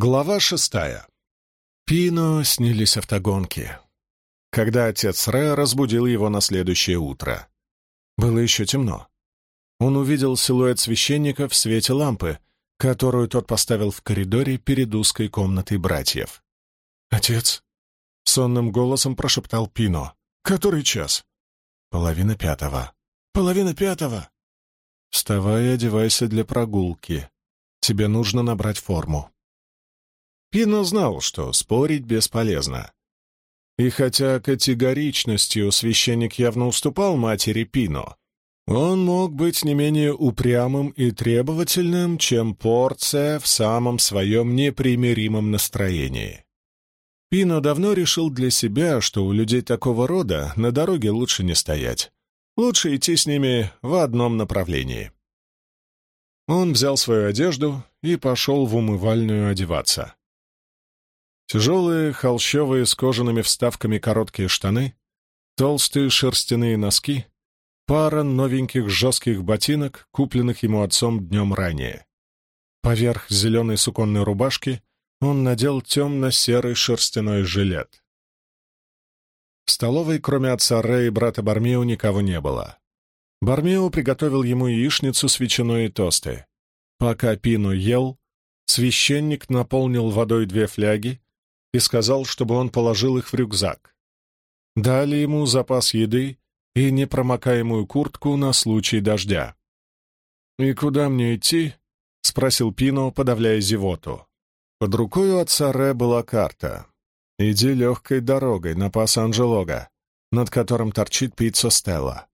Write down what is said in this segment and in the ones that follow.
Глава шестая. Пино снились автогонки. Когда отец Ре разбудил его на следующее утро. Было еще темно. Он увидел силуэт священника в свете лампы, которую тот поставил в коридоре перед узкой комнатой братьев. «Отец!» — сонным голосом прошептал Пино. «Который час?» «Половина пятого». «Половина пятого!» «Вставай и одевайся для прогулки. Тебе нужно набрать форму». Пино знал, что спорить бесполезно. И хотя категоричностью священник явно уступал матери Пино, он мог быть не менее упрямым и требовательным, чем порция в самом своем непримиримом настроении. Пино давно решил для себя, что у людей такого рода на дороге лучше не стоять. Лучше идти с ними в одном направлении. Он взял свою одежду и пошел в умывальную одеваться. Тяжелые, холщовые, с кожаными вставками короткие штаны, толстые шерстяные носки, пара новеньких жестких ботинок, купленных ему отцом днем ранее. Поверх зеленой суконной рубашки он надел темно-серый шерстяной жилет. В столовой, кроме отца Ре и брата Бармео, никого не было. Бармео приготовил ему яичницу с ветчиной и тосты. Пока Пино ел, священник наполнил водой две фляги, и сказал, чтобы он положил их в рюкзак. Дали ему запас еды и непромокаемую куртку на случай дождя. «И куда мне идти?» — спросил Пино, подавляя зевоту. Под рукой у отца Ре была карта. «Иди легкой дорогой на пас Анджелога, над которым торчит пицца Стелла.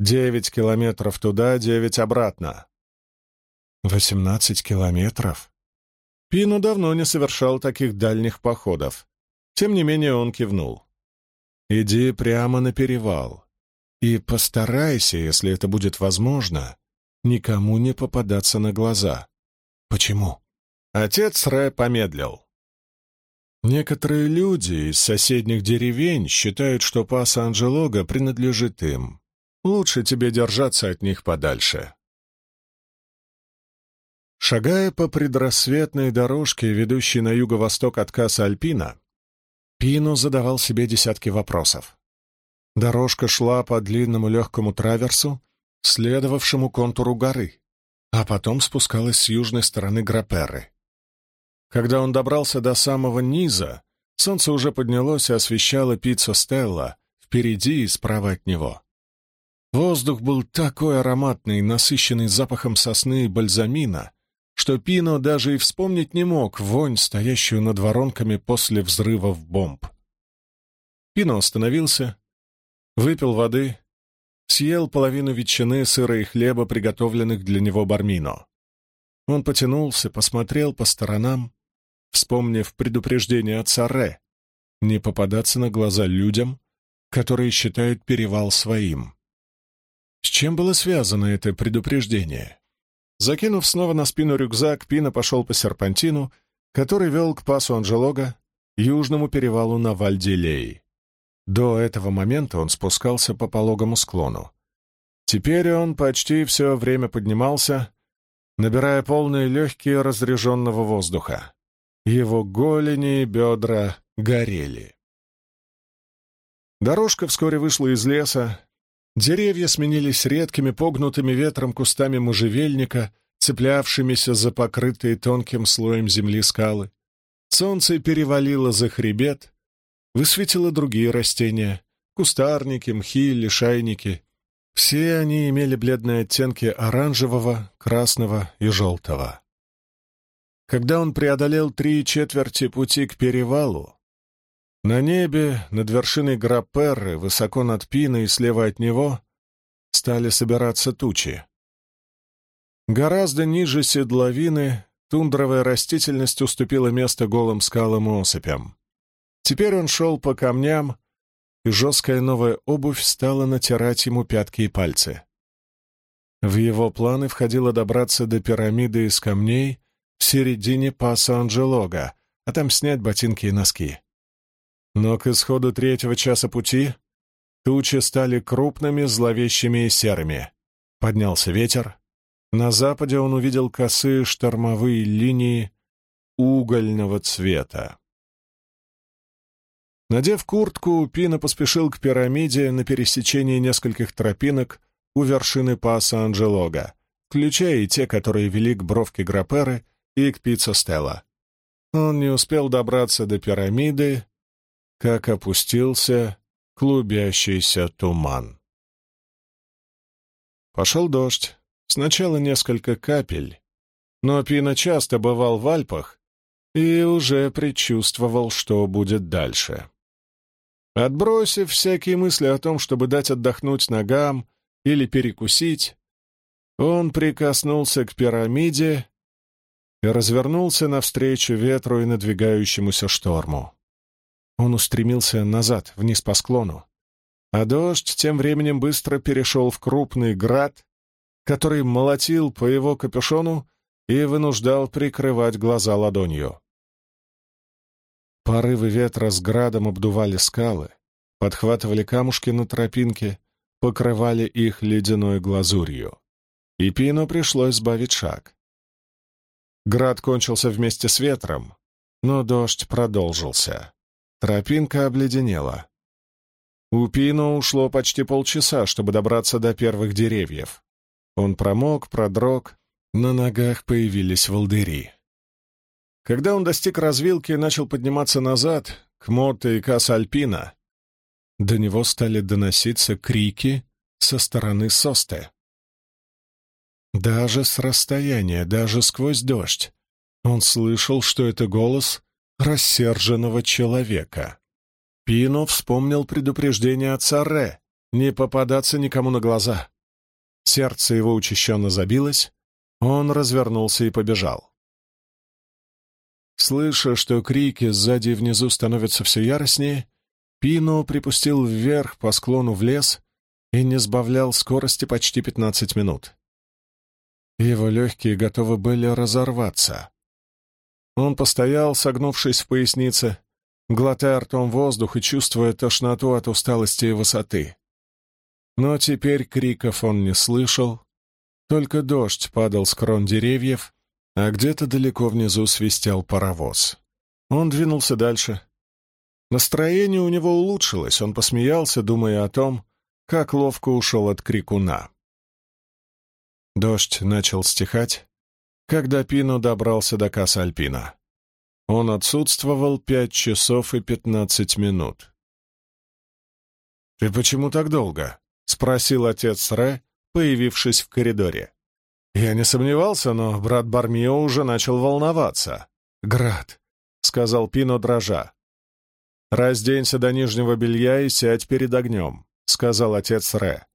Девять километров туда, девять обратно». «Восемнадцать километров?» Пину давно не совершал таких дальних походов. Тем не менее он кивнул. «Иди прямо на перевал. И постарайся, если это будет возможно, никому не попадаться на глаза». «Почему?» Отец Рэ помедлил. Некоторые люди из соседних деревень считают, что пас Анджелога принадлежит им. Лучше тебе держаться от них подальше. Шагая по предрассветной дорожке, ведущей на юго-восток от Каса Альпина, Пино задавал себе десятки вопросов. Дорожка шла по длинному легкому траверсу, следовавшему контуру горы, а потом спускалась с южной стороны Граперы. Когда он добрался до самого низа, солнце уже поднялось и освещало пиццу Стелла впереди и справа от него. Воздух был такой ароматный, насыщенный запахом сосны и бальзамина, что Пино даже и вспомнить не мог вонь, стоящую над воронками после взрывов бомб. Пино остановился, выпил воды, съел половину ветчины, сыра и хлеба, приготовленных для него бармино. Он потянулся, посмотрел по сторонам, вспомнив предупреждение отца Ре не попадаться на глаза людям, которые считают перевал своим. С чем было связано это предупреждение? Закинув снова на спину рюкзак, Пина пошел по серпантину, который вел к пасу Анжелога, южному перевалу на Вальдилей. До этого момента он спускался по пологому склону. Теперь он почти все время поднимался, набирая полные легкие разреженного воздуха. Его голени и бедра горели. Дорожка вскоре вышла из леса, Деревья сменились редкими погнутыми ветром кустами можжевельника, цеплявшимися за покрытые тонким слоем земли скалы. Солнце перевалило за хребет, высветило другие растения — кустарники, мхи, лишайники. Все они имели бледные оттенки оранжевого, красного и желтого. Когда он преодолел три четверти пути к перевалу, на небе, над вершиной Грапперры, высоко над Пиной и слева от него, стали собираться тучи. Гораздо ниже седловины тундровая растительность уступила место голым скалам и осыпям. Теперь он шел по камням, и жесткая новая обувь стала натирать ему пятки и пальцы. В его планы входило добраться до пирамиды из камней в середине паса Анджелога, а там снять ботинки и носки. Но к исходу третьего часа пути тучи стали крупными, зловещими и серыми. Поднялся ветер. На западе он увидел косые штормовые линии, угольного цвета. Надев куртку, Пина поспешил к пирамиде на пересечении нескольких тропинок у вершины паса Анджелога, включая и те, которые вели к бровке Граперы и к Пиццо Стелла. Он не успел добраться до пирамиды, как опустился клубящийся туман. Пошел дождь. Сначала несколько капель, но Пина часто бывал в Альпах и уже предчувствовал, что будет дальше. Отбросив всякие мысли о том, чтобы дать отдохнуть ногам или перекусить, он прикоснулся к пирамиде и развернулся навстречу ветру и надвигающемуся шторму. Он устремился назад, вниз по склону, а дождь тем временем быстро перешел в крупный град, который молотил по его капюшону и вынуждал прикрывать глаза ладонью. Порывы ветра с градом обдували скалы, подхватывали камушки на тропинке, покрывали их ледяной глазурью. И Пину пришлось сбавить шаг. Град кончился вместе с ветром, но дождь продолжился. Тропинка обледенела. У Пино ушло почти полчаса, чтобы добраться до первых деревьев. Он промок, продрог, на ногах появились волдыри. Когда он достиг развилки и начал подниматься назад, к Моте и Касса-Альпина, до него стали доноситься крики со стороны Состе. Даже с расстояния, даже сквозь дождь, он слышал, что это голос рассерженного человека. Пино вспомнил предупреждение отца Ре не попадаться никому на глаза. Сердце его учащенно забилось, он развернулся и побежал. Слыша, что крики сзади и внизу становятся все яростнее, Пино припустил вверх по склону в лес и не сбавлял скорости почти пятнадцать минут. Его легкие готовы были разорваться. Он постоял, согнувшись в пояснице, глотая ртом воздух и чувствуя тошноту от усталости и высоты. Но теперь криков он не слышал, только дождь падал с крон деревьев, а где-то далеко внизу свистел паровоз. Он двинулся дальше. Настроение у него улучшилось, он посмеялся, думая о том, как ловко ушел от крикуна. Дождь начал стихать, когда Пино добрался до касса Альпина. Он отсутствовал пять часов и пятнадцать минут. «Ты почему так долго?» — спросил отец Ре, появившись в коридоре. Я не сомневался, но брат Бармио уже начал волноваться. «Град», — сказал Пино дрожа. «Разденься до нижнего белья и сядь перед огнем», — сказал отец Ре.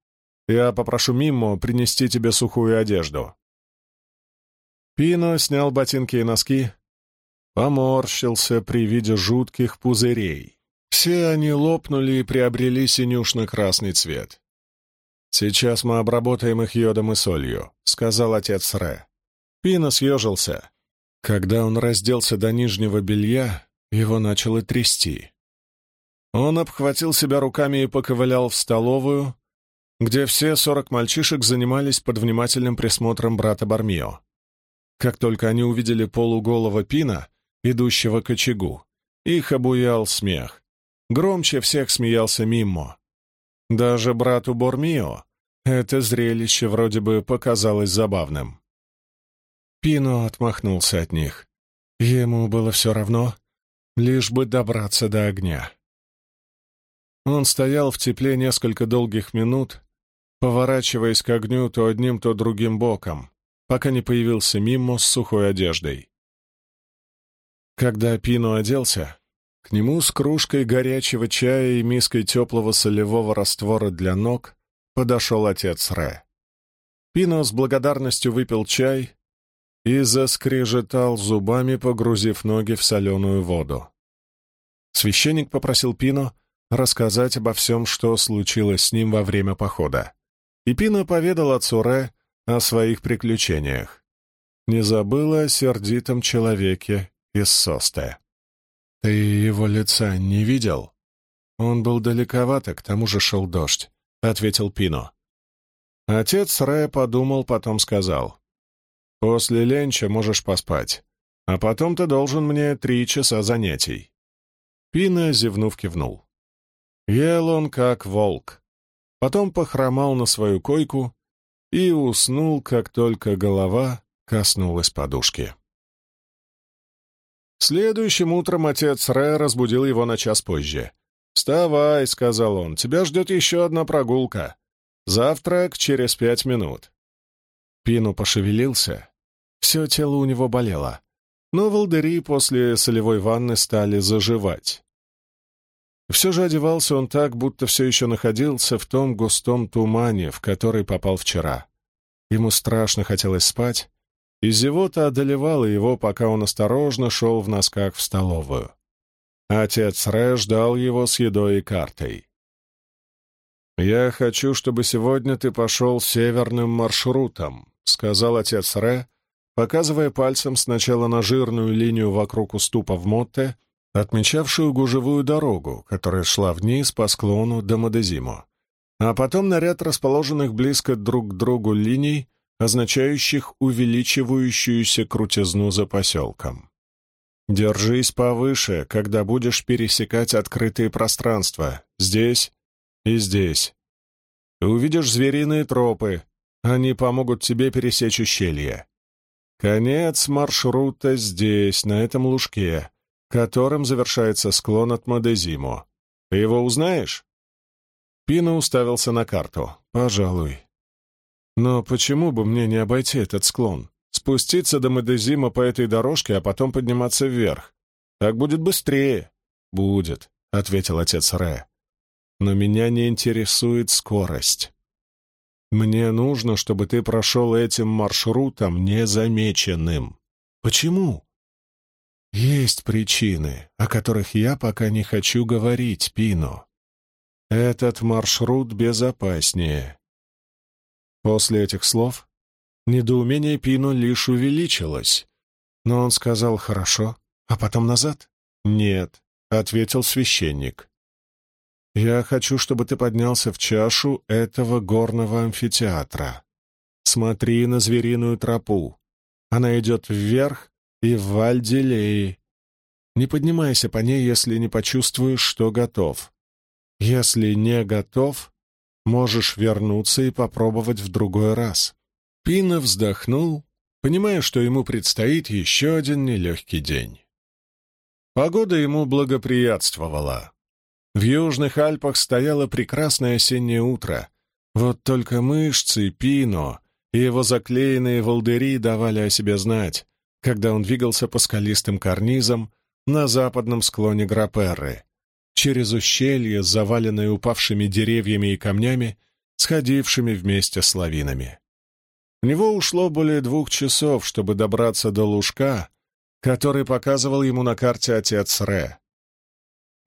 «Я попрошу Миммо принести тебе сухую одежду». Пино снял ботинки и носки, поморщился при виде жутких пузырей. Все они лопнули и приобрели синюшно-красный цвет. «Сейчас мы обработаем их йодом и солью», — сказал отец Ре. Пина съежился. Когда он разделся до нижнего белья, его начало трясти. Он обхватил себя руками и поковылял в столовую, где все сорок мальчишек занимались под внимательным присмотром брата Бармио. Как только они увидели полуголого Пина, идущего к очагу, их обуял смех. Громче всех смеялся Миммо. Даже брату Бормио это зрелище вроде бы показалось забавным. Пино отмахнулся от них. Ему было все равно, лишь бы добраться до огня. Он стоял в тепле несколько долгих минут, поворачиваясь к огню то одним, то другим боком, пока не появился Мимо с сухой одеждой. Когда Пино оделся, к нему с кружкой горячего чая и миской теплого солевого раствора для ног подошел отец Ре. Пино с благодарностью выпил чай и заскрежетал зубами, погрузив ноги в соленую воду. Священник попросил Пино рассказать обо всем, что случилось с ним во время похода. И Пино поведал отцу Ре о своих приключениях. Не забыла о сердитом человеке из Состе. «Ты его лица не видел?» Он был далековато, к тому же шел дождь, — ответил Пино. Отец Ре подумал, потом сказал. «После ленча можешь поспать, А потом ты должен мне три часа занятий». Пина, зевнув, кивнул. Ел он как волк. Потом похромал на свою койку и уснул, как только голова коснулась подушки. Следующим утром отец Рэ разбудил его на час позже. «Вставай», — сказал он, — «тебя ждет еще одна прогулка. Завтрак через пять минут». Пину пошевелился. Все тело у него болело. Но волдыри после солевой ванны стали заживать. Все же одевался он так, будто все еще находился в том густом тумане, в который попал вчера. Ему страшно хотелось спать, и зевота одолевала его, пока он осторожно шел в носках в столовую. Отец Рэ ждал его с едой и картой. «Я хочу, чтобы сегодня ты пошел северным маршрутом», — сказал отец Рэ, показывая пальцем сначала на жирную линию вокруг уступа в Мотте, отмечавшую гужевую дорогу, которая шла вниз по склону до Мадезимо, а потом на ряд расположенных близко друг к другу линий, означающих увеличивающуюся крутизну за поселком. Держись повыше, когда будешь пересекать открытые пространства, здесь и здесь. Ты увидишь звериные тропы, они помогут тебе пересечь ущелье. Конец маршрута здесь, на этом лужке, которым завершается склон от Мадезимо. Ты его узнаешь?» Пина уставился на карту. «Пожалуй. Но почему бы мне не обойти этот склон? Спуститься до Мадезима по этой дорожке, а потом подниматься вверх. Так будет быстрее». «Будет», — ответил отец Ре. «Но меня не интересует скорость. Мне нужно, чтобы ты прошел этим маршрутом незамеченным. Почему?» Есть причины, о которых я пока не хочу говорить, Пино. Этот маршрут безопаснее. После этих слов недоумение Пино лишь увеличилось. Но он сказал «хорошо», а потом назад. «Нет», — ответил священник. «Я хочу, чтобы ты поднялся в чашу этого горного амфитеатра. Смотри на звериную тропу. Она идет вверх и в Вальдилее. Не поднимайся по ней, если не почувствуешь, что готов. Если не готов, можешь вернуться и попробовать в другой раз. Пина вздохнул, понимая, что ему предстоит еще один нелегкий день. Погода ему благоприятствовала. В Южных Альпах стояло прекрасное осеннее утро. Вот только мышцы Пино и его заклеенные волдыри давали о себе знать когда он двигался по скалистым карнизам на западном склоне Граперры, через ущелье, заваленное упавшими деревьями и камнями, сходившими вместе с лавинами. У него ушло более двух часов, чтобы добраться до лужка, который показывал ему на карте отец Ре.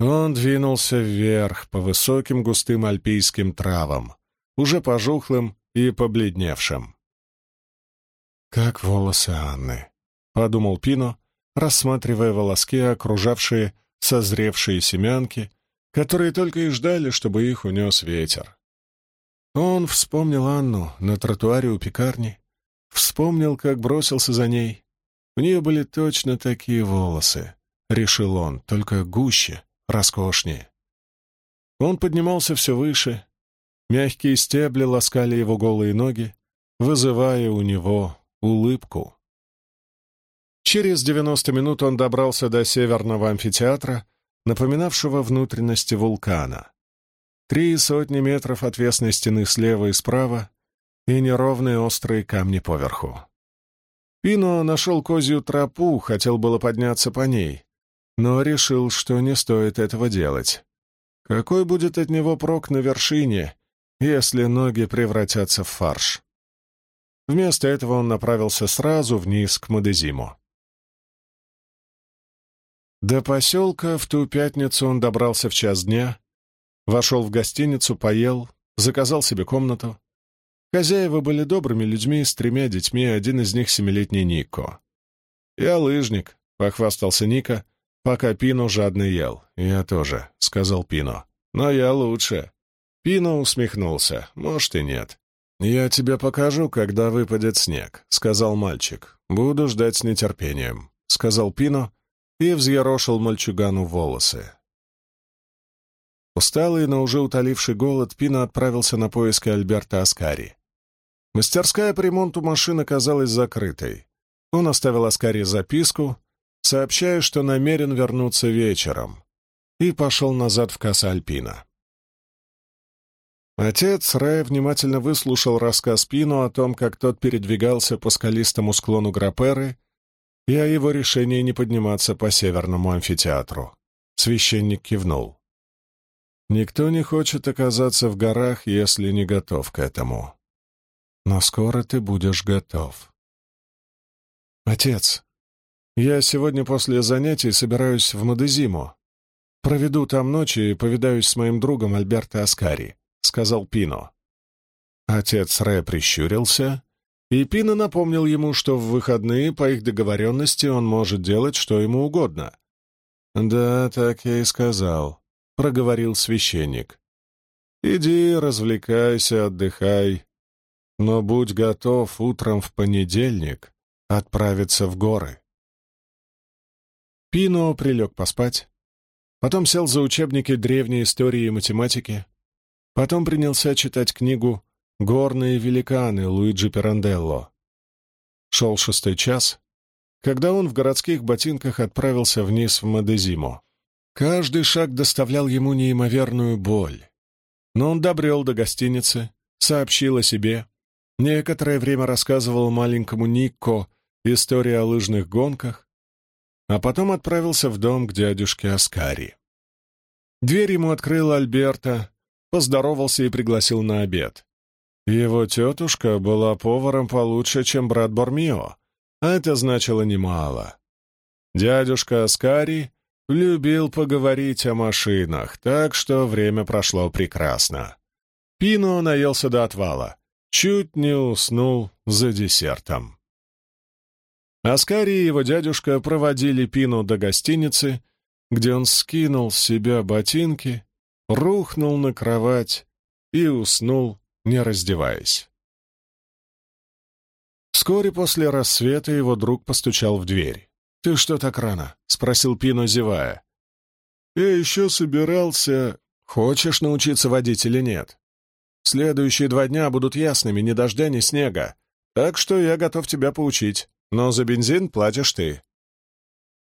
Он двинулся вверх по высоким густым альпийским травам, уже пожухлым и побледневшим. Как волосы Анны. — подумал Пино, рассматривая волоски, окружавшие созревшие семянки, которые только и ждали, чтобы их унес ветер. Он вспомнил Анну на тротуаре у пекарни, вспомнил, как бросился за ней. У нее были точно такие волосы, решил он, только гуще, роскошнее. Он поднимался все выше, мягкие стебли ласкали его голые ноги, вызывая у него улыбку. Через 90 минут он добрался до северного амфитеатра, напоминавшего внутренности вулкана. Три сотни метров отвесной стены слева и справа и неровные острые камни поверху. Пино нашел козью тропу, хотел было подняться по ней, но решил, что не стоит этого делать. Какой будет от него прок на вершине, если ноги превратятся в фарш? Вместо этого он направился сразу вниз к Мадезиму. До поселка в ту пятницу он добрался в час дня, вошел в гостиницу, поел, заказал себе комнату. Хозяева были добрыми людьми с тремя детьми, один из них семилетний Нико. «Я лыжник», — похвастался Ника, пока Пино жадно ел. «Я тоже», — сказал Пино. «Но я лучше». Пино усмехнулся. «Может и нет». «Я тебе покажу, когда выпадет снег», — сказал мальчик. «Буду ждать с нетерпением». сказал Пино и взъерошил мальчугану волосы. Усталый, но уже утоливший голод, Пино отправился на поиски Альберта Аскари. Мастерская по ремонту машин оказалась закрытой. Он оставил Аскари записку, сообщая, что намерен вернуться вечером, и пошел назад в Касса Альпина. Отец Рая внимательно выслушал рассказ Пину о том, как тот передвигался по скалистому склону Граперы и о его решении не подниматься по северному амфитеатру. Священник кивнул. «Никто не хочет оказаться в горах, если не готов к этому. Но скоро ты будешь готов». «Отец, я сегодня после занятий собираюсь в Мадезимо. Проведу там ночь и повидаюсь с моим другом Альберто Аскари», — сказал Пино. Отец Ре прищурился, и Пино напомнил ему, что в выходные, по их договоренности, он может делать что ему угодно. «Да, так я и сказал», — проговорил священник. «Иди, развлекайся, отдыхай, но будь готов утром в понедельник отправиться в горы». Пино прилег поспать, потом сел за учебники древней истории и математики, потом принялся читать книгу «Горные великаны» Луиджи Пиранделло. Шел шестой час, когда он в городских ботинках отправился вниз в Мадезимо. Каждый шаг доставлял ему неимоверную боль. Но он добрел до гостиницы, сообщил о себе, некоторое время рассказывал маленькому Никко историю о лыжных гонках, а потом отправился в дом к дядюшке Аскари. Дверь ему открыла Альберта, поздоровался и пригласил на обед. Его тетушка была поваром получше, чем брат Бормио, а это значило немало. Дядюшка Аскари любил поговорить о машинах, так что время прошло прекрасно. Пино наелся до отвала, чуть не уснул за десертом. Аскари и его дядюшка проводили Пину до гостиницы, где он скинул с себя ботинки, рухнул на кровать и уснул, не раздеваясь. Вскоре после рассвета его друг постучал в дверь. «Ты что так рано?» — спросил Пино, зевая. «Я еще собирался...» «Хочешь научиться водить или нет?» «Следующие два дня будут ясными, ни дождя, ни снега, так что я готов тебя поучить. Но за бензин платишь ты».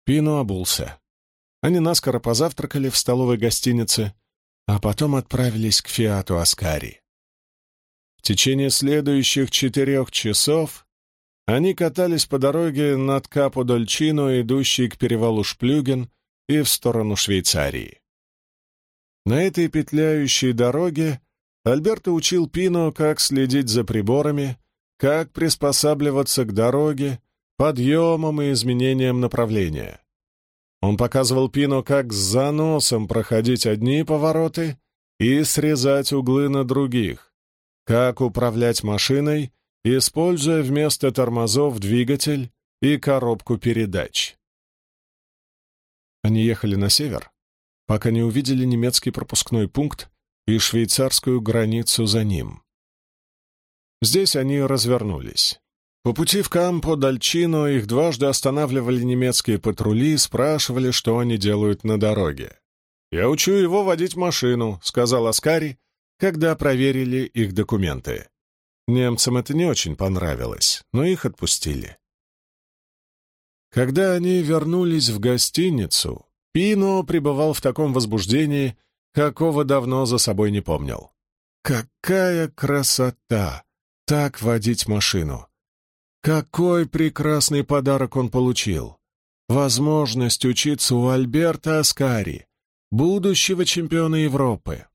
Пино обулся. Они наскоро позавтракали в столовой гостинице, а потом отправились к Фиату Аскари. В течение следующих четырех часов они катались по дороге над Капо-Дольчино, идущей к перевалу Шплюген и в сторону Швейцарии. На этой петляющей дороге Альберто учил Пино, как следить за приборами, как приспосабливаться к дороге, подъемом и изменением направления. Он показывал Пино, как с заносом проходить одни повороты и срезать углы на других, как управлять машиной, используя вместо тормозов двигатель и коробку передач. Они ехали на север, пока не увидели немецкий пропускной пункт и швейцарскую границу за ним. Здесь они развернулись. По пути в Кампо-Дальчино их дважды останавливали немецкие патрули и спрашивали, что они делают на дороге. «Я учу его водить машину», — сказал Аскари, когда проверили их документы. Немцам это не очень понравилось, но их отпустили. Когда они вернулись в гостиницу, Пино пребывал в таком возбуждении, какого давно за собой не помнил. Какая красота! Так водить машину! Какой прекрасный подарок он получил! Возможность учиться у Альберта Аскари, будущего чемпиона Европы.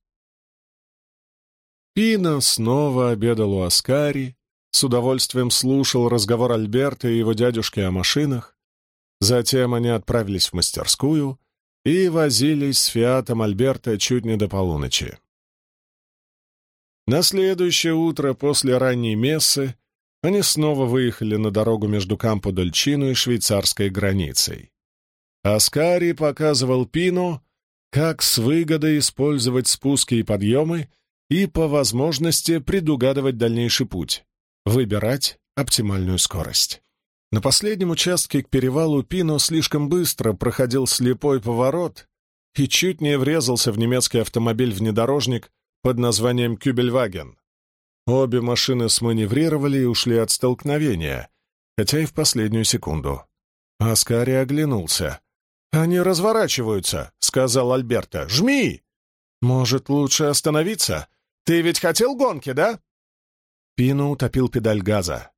Пина снова обедал у Аскари, с удовольствием слушал разговор Альберта и его дядюшки о машинах. Затем они отправились в мастерскую и возились с фиатом Альберта чуть не до полуночи. На следующее утро после ранней мессы они снова выехали на дорогу между Кампо-Дольчино и швейцарской границей. Аскари показывал Пину, как с выгодой использовать спуски и подъемы и, по возможности, предугадывать дальнейший путь, выбирать оптимальную скорость. На последнем участке к перевалу Пино слишком быстро проходил слепой поворот и чуть не врезался в немецкий автомобиль-внедорожник под названием «Кюбельваген». Обе машины сманеврировали и ушли от столкновения, хотя и в последнюю секунду. Аскари оглянулся. «Они разворачиваются», — сказал Альберта. «Жми!» «Может, лучше остановиться? Ты ведь хотел гонки, да?» Пино утопил педаль газа.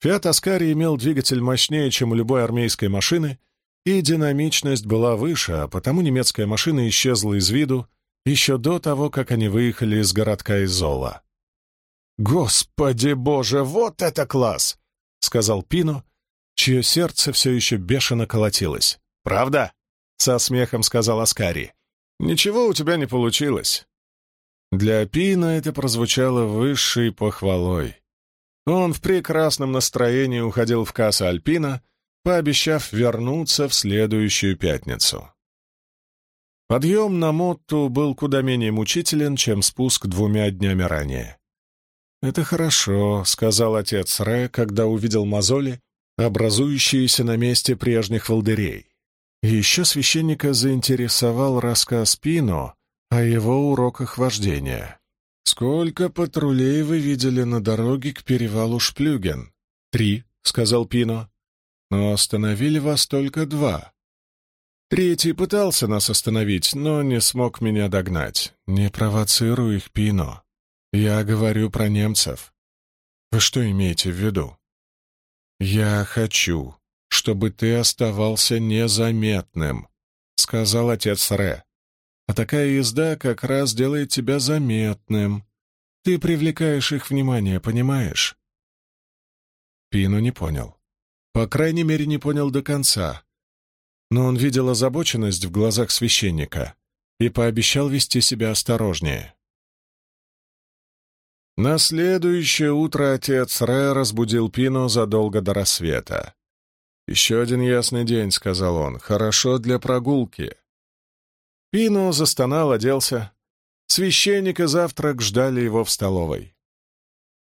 «Фиат Аскари» имел двигатель мощнее, чем у любой армейской машины, и динамичность была выше, а потому немецкая машина исчезла из виду еще до того, как они выехали из городка Изола. «Господи боже, вот это класс!» — сказал Пино, чье сердце все еще бешено колотилось. «Правда?» — со смехом сказал Аскари. «Ничего у тебя не получилось». Для Пина это прозвучало высшей похвалой. Он в прекрасном настроении уходил в кассу Альпина, пообещав вернуться в следующую пятницу. Подъем на Мотту был куда менее мучителен, чем спуск двумя днями ранее. «Это хорошо», — сказал отец Ре, когда увидел мозоли, образующиеся на месте прежних волдырей. Еще священника заинтересовал рассказ Пино о его уроках вождения. «Сколько патрулей вы видели на дороге к перевалу Шплюген?» «Три», — сказал Пино. «Но остановили вас только два. Третий пытался нас остановить, но не смог меня догнать. Не провоцируй их, Пино. Я говорю про немцев. Вы что имеете в виду? Я хочу, чтобы ты оставался незаметным, сказал отец Ре. А такая езда как раз делает тебя заметным. Ты привлекаешь их внимание, понимаешь? Пино не понял. По крайней мере, не понял до конца. Но он видел озабоченность в глазах священника и пообещал вести себя осторожнее. На следующее утро отец Ре разбудил Пино задолго до рассвета. «Еще один ясный день», — сказал он, — «хорошо для прогулки». Пино застонал, оделся. Священник и завтрак ждали его в столовой.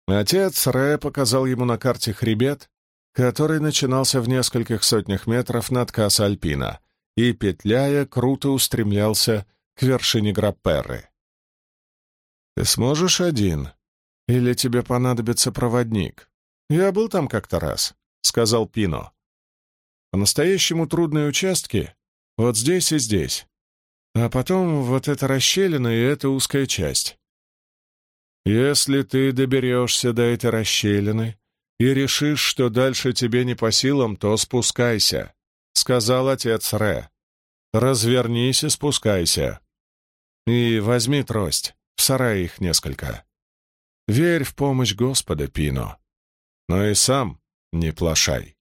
Отец Ре показал ему на карте хребет, который начинался в нескольких сотнях метров над Касса Альпина и, петляя, круто устремлялся к вершине Грапперы. «Ты сможешь один?» Или тебе понадобится проводник? Я был там как-то раз», — сказал Пино. «По-настоящему трудные участки вот здесь и здесь. А потом вот эта расщелина и эта узкая часть. Если ты доберешься до этой расщелины и решишь, что дальше тебе не по силам, то спускайся», — сказал отец Ре. «Развернись и спускайся. И возьми трость, в сарае их несколько». Верь в помощь Господа, Пино, но и сам не плашай.